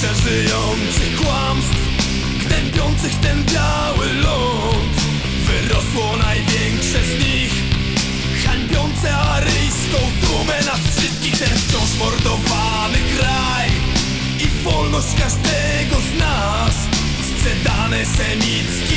szerzyjących kłamstw Gnębiących ten biały ląd. Wyrosło największe z nich Hańbiące aryjską dumę. Nas wszystkich Ten wciąż mordowany kraj. I wolność każdego z nas. Sprzedane semickim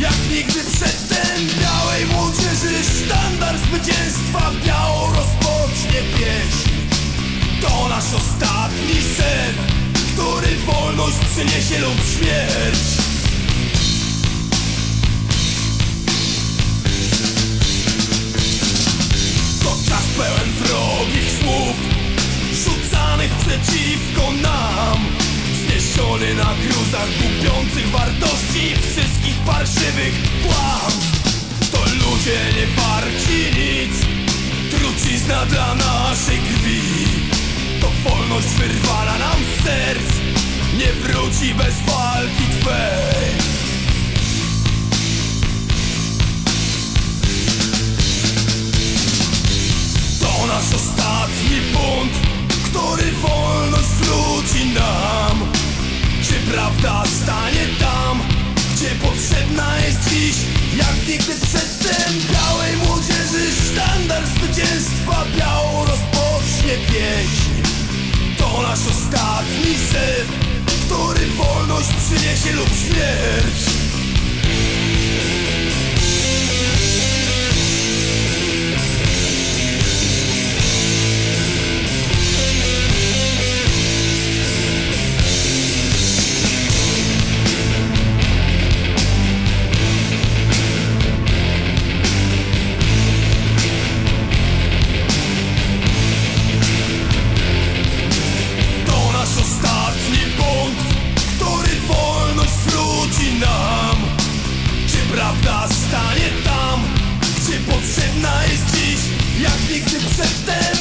Jak nigdy przedtem białej młodzieży Sztandar zwycięstwa biało rozpocznie pieśń. To nasz ostatni sen, który wolność przyniesie lub śmierć. To czas pełen wrogich słów Rzucanych przeciwko nam Wzniesiony na gruzach gubiących wartości Parszywych kłamstw To ludzie nie warci nic. Trucizna dla naszej krwi. To wolność wyrwana nam z serc. Nie wróci bez walki nigdy przedtem białej młodzieży Sztandar zwycięstwa biało rozpocznie pieśń. To nasz ostatni syf, który wolność przyniesie lub śmierć stanie tam, gdzie potrzebna jest dziś. Jak nigdy przedtem